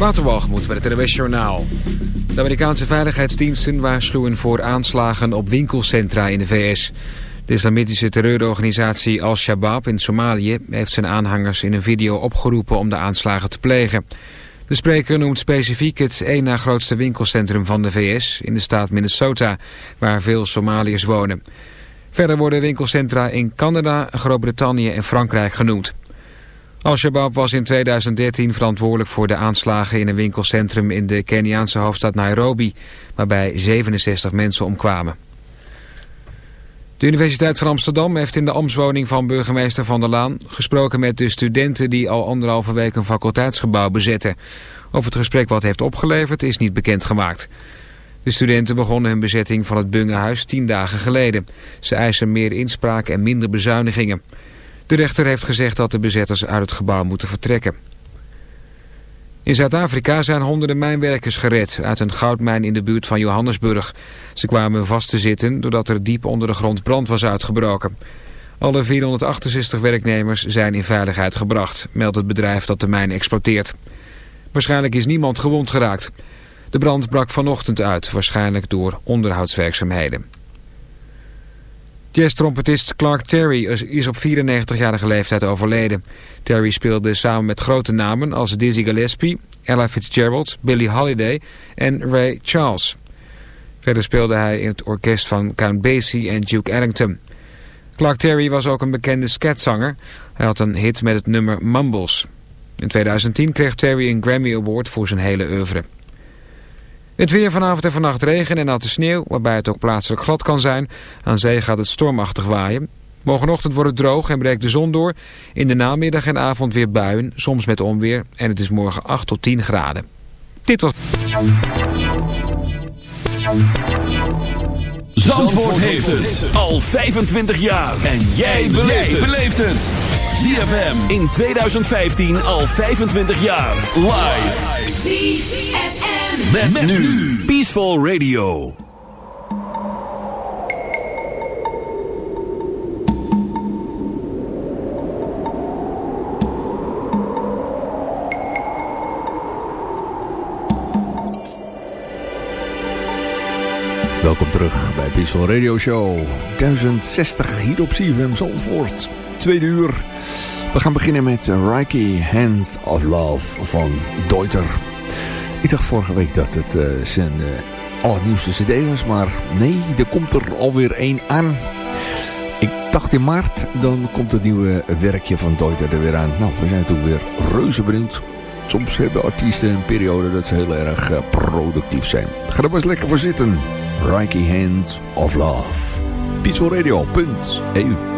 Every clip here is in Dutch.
Waterwalgemoed bij het NWS. De Amerikaanse veiligheidsdiensten waarschuwen voor aanslagen op winkelcentra in de VS. De islamitische terreurorganisatie Al-Shabaab in Somalië heeft zijn aanhangers in een video opgeroepen om de aanslagen te plegen. De spreker noemt specifiek het één na grootste winkelcentrum van de VS in de staat Minnesota, waar veel Somaliërs wonen. Verder worden winkelcentra in Canada, Groot-Brittannië en Frankrijk genoemd. Al-Shabaab was in 2013 verantwoordelijk voor de aanslagen in een winkelcentrum in de Keniaanse hoofdstad Nairobi, waarbij 67 mensen omkwamen. De Universiteit van Amsterdam heeft in de ambtswoning van burgemeester Van der Laan gesproken met de studenten die al anderhalve week een faculteitsgebouw bezetten. Of het gesprek wat heeft opgeleverd is niet bekendgemaakt. De studenten begonnen hun bezetting van het Bungehuis tien dagen geleden. Ze eisen meer inspraak en minder bezuinigingen. De rechter heeft gezegd dat de bezetters uit het gebouw moeten vertrekken. In Zuid-Afrika zijn honderden mijnwerkers gered uit een goudmijn in de buurt van Johannesburg. Ze kwamen vast te zitten doordat er diep onder de grond brand was uitgebroken. Alle 468 werknemers zijn in veiligheid gebracht, meldt het bedrijf dat de mijn exploiteert. Waarschijnlijk is niemand gewond geraakt. De brand brak vanochtend uit, waarschijnlijk door onderhoudswerkzaamheden. Jazz-trompetist Clark Terry is op 94-jarige leeftijd overleden. Terry speelde samen met grote namen als Dizzy Gillespie, Ella Fitzgerald, Billie Holiday en Ray Charles. Verder speelde hij in het orkest van Count Basie en Duke Ellington. Clark Terry was ook een bekende scatzanger. Hij had een hit met het nummer Mumbles. In 2010 kreeg Terry een Grammy Award voor zijn hele oeuvre. Het weer vanavond en vannacht regen en natte sneeuw, waarbij het ook plaatselijk glad kan zijn. Aan zee gaat het stormachtig waaien. Morgenochtend wordt het droog en breekt de zon door. In de namiddag en avond weer buien, soms met onweer. En het is morgen 8 tot 10 graden. Dit was... Zandvoort heeft het al 25 jaar. En jij beleeft het. ZFM in 2015 al 25 jaar. Live. Met, met nu. Peaceful Radio. Welkom terug bij Peaceful Radio Show 1060 hier op CFM Zandvoort. Tweede uur. We gaan beginnen met Reiki Hands of Love van Deuter. Ik dacht vorige week dat het uh, zijn uh, allernieuwste cd was, maar nee, er komt er alweer één aan. Ik dacht in maart, dan komt het nieuwe werkje van Deuter er weer aan. Nou, we zijn natuurlijk weer reuze benieuwd. Soms hebben artiesten een periode dat ze heel erg uh, productief zijn. Ga er maar eens lekker voor zitten. Reiki Hands of Love. Peacefulradio.eu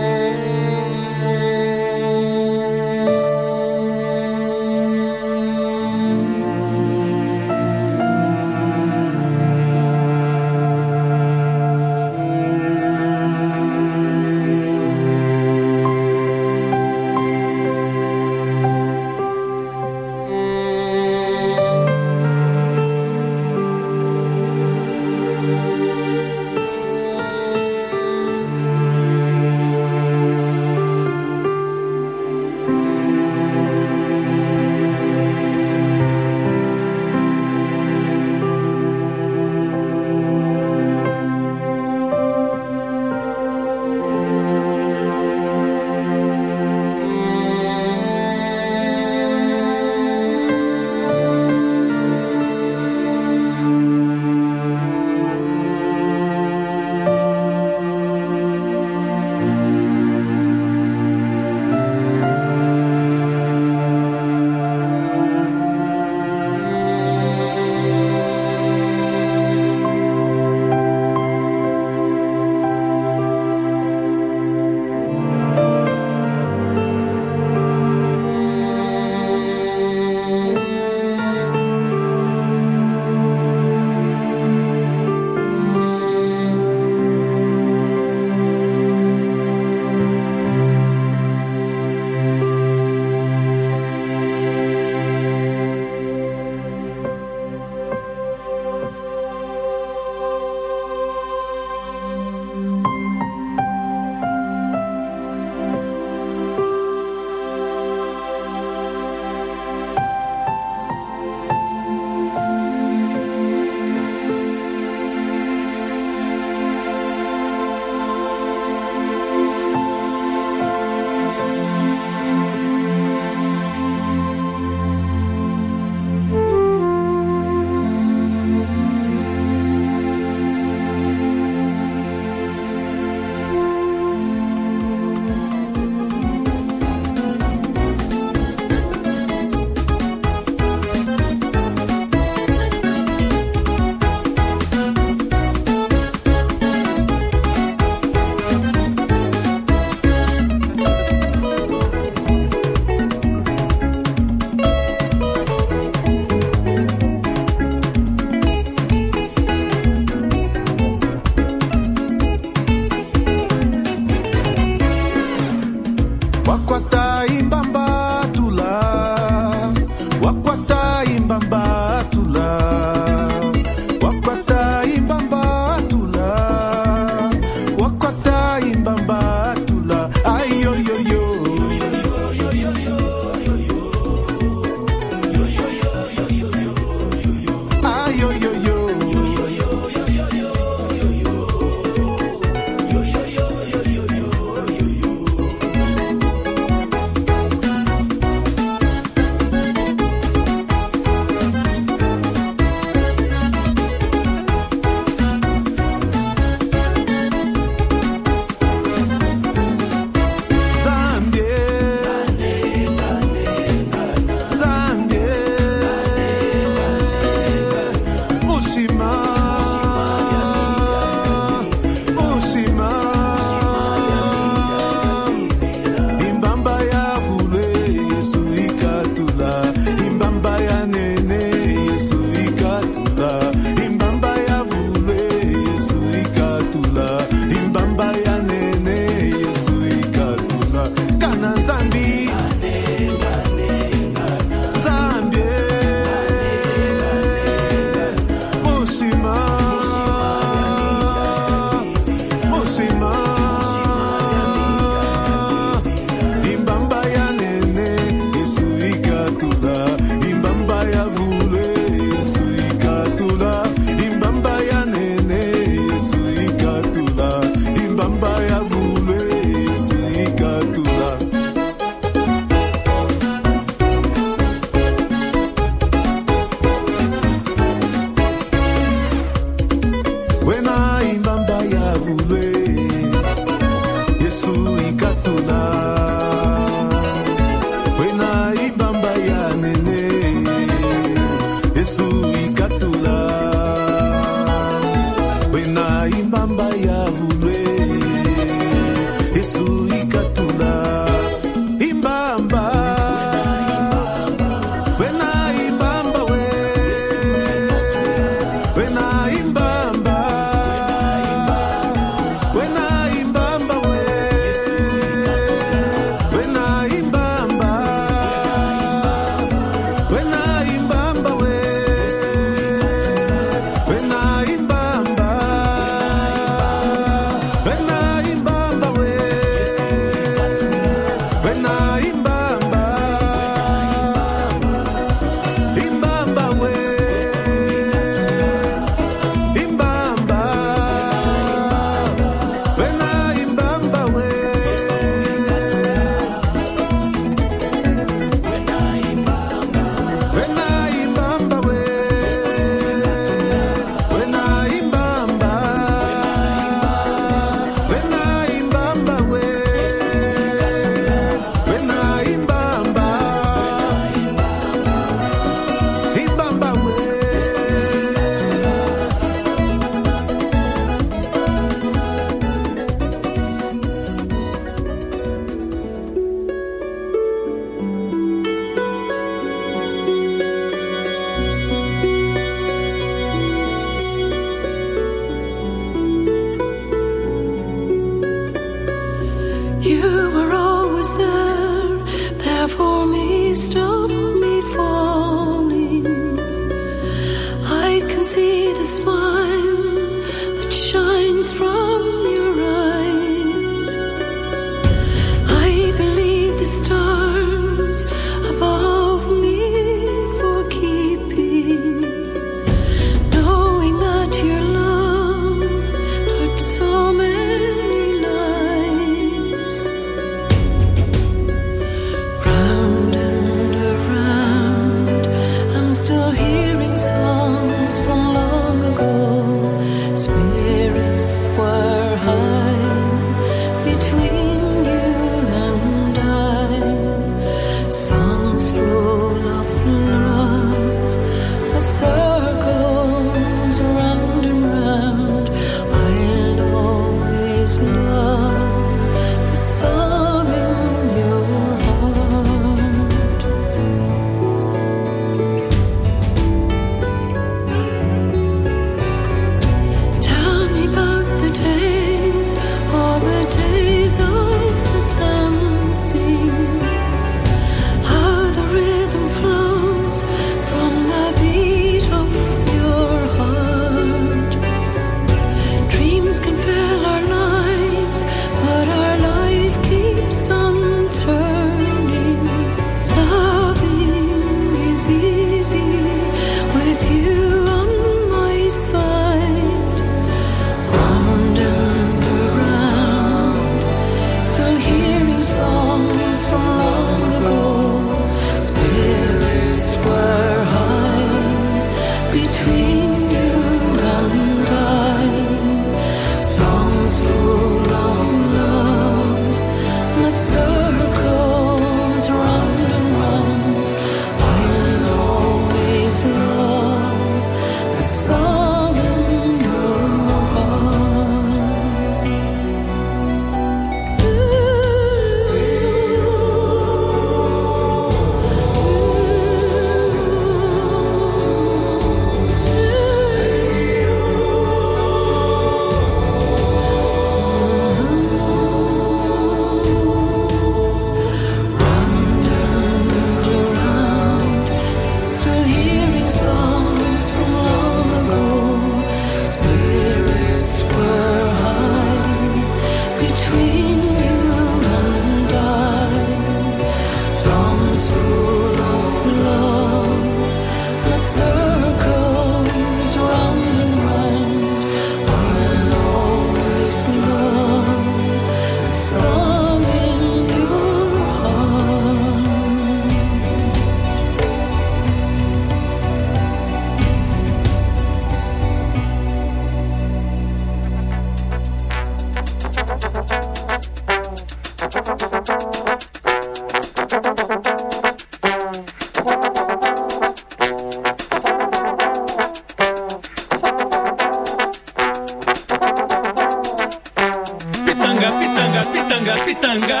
pitanga pitanga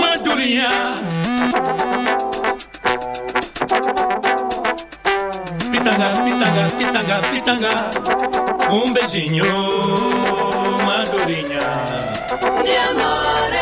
madurinha pitanga pitanga pitanga pitanga um beijinho madurinha de amor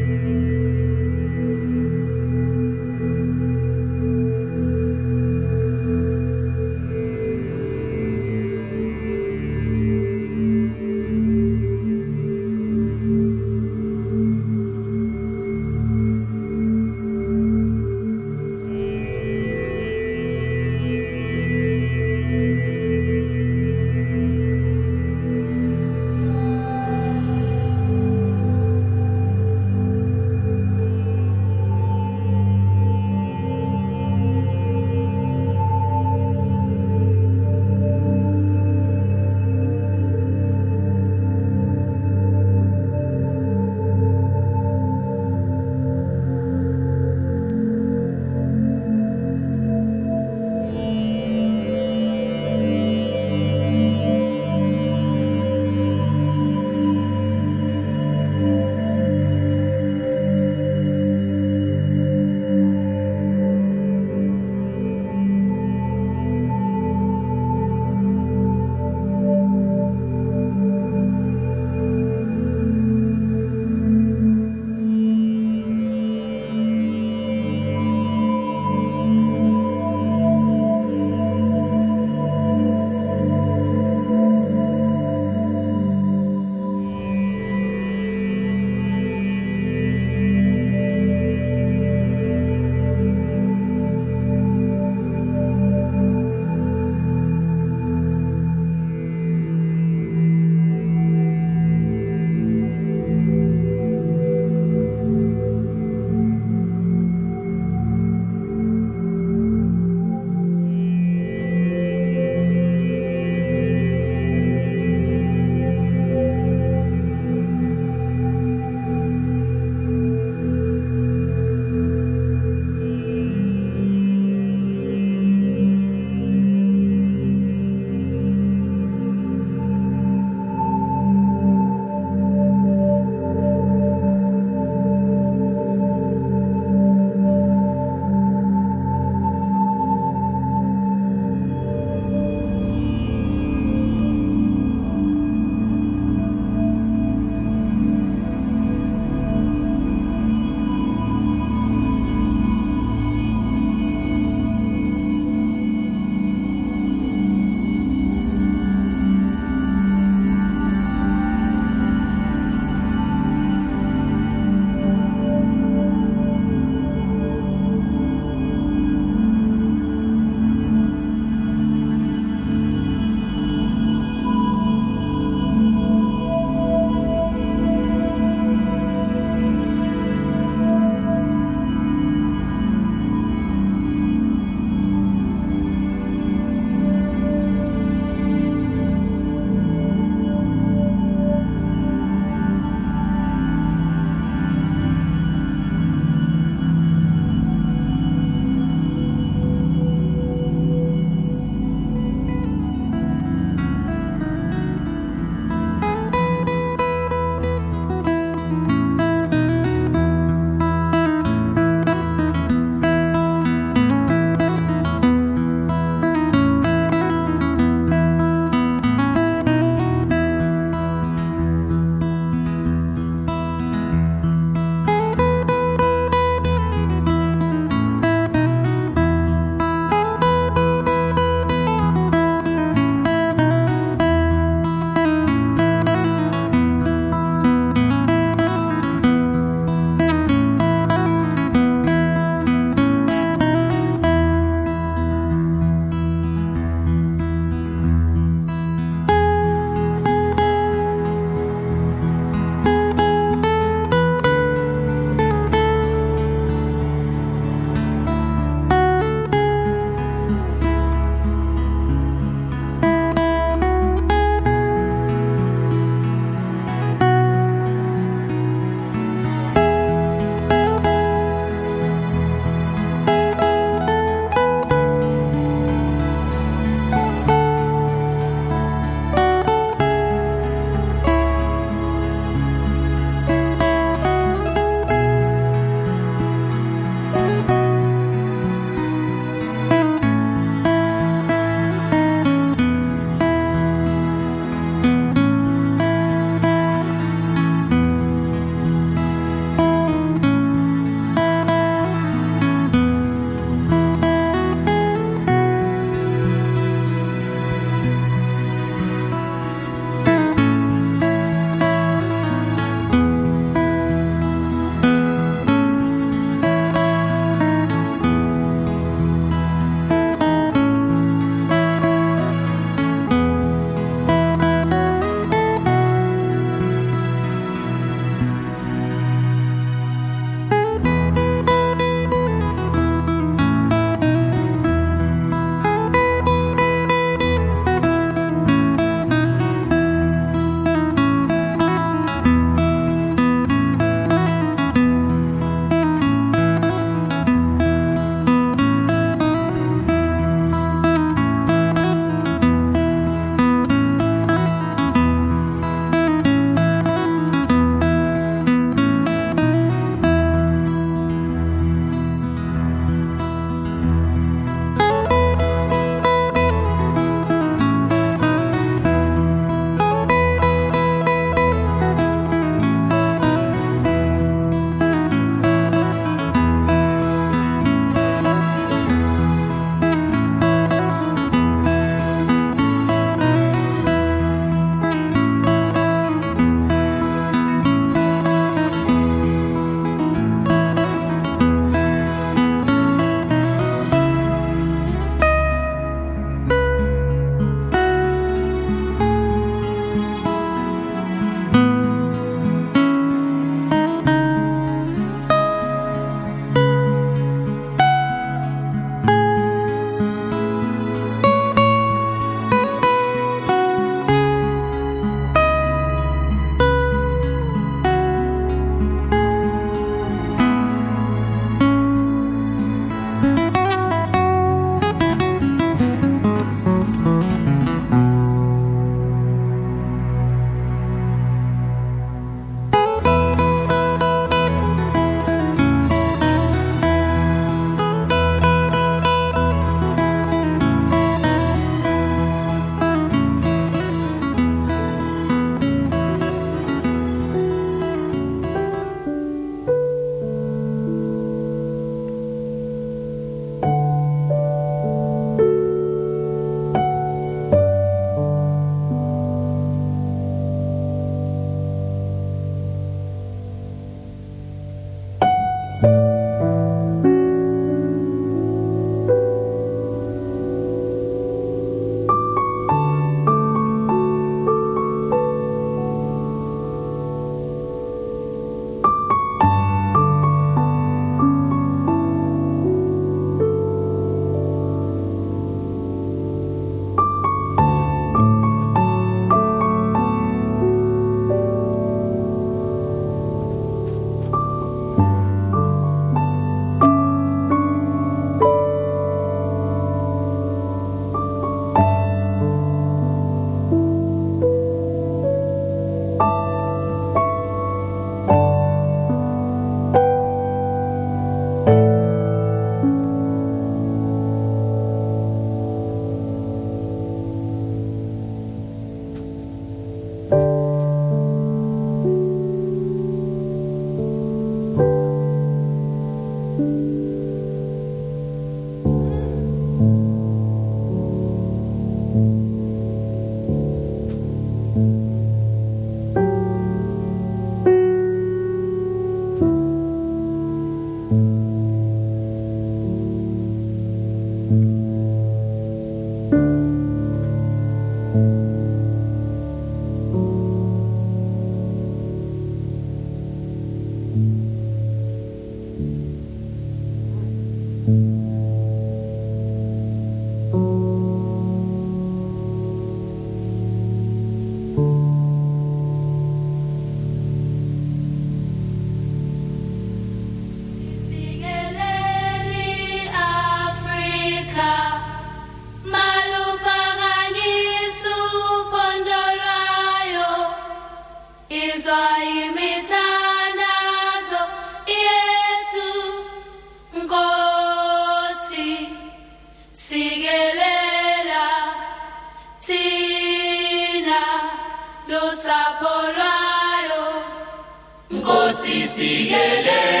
Yeah, yeah.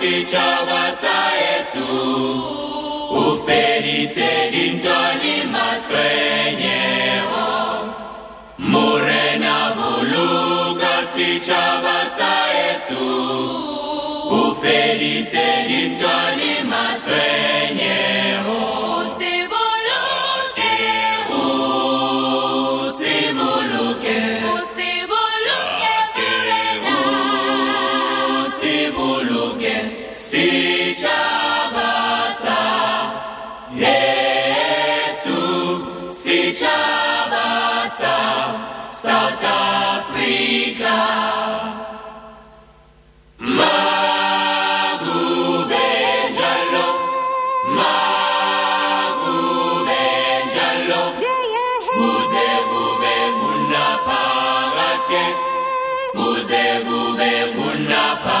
msichana sa Yesu. Uferise dintoni murena buluga sichaba sa Yesu. Uferise dintoni kuze kube kunapha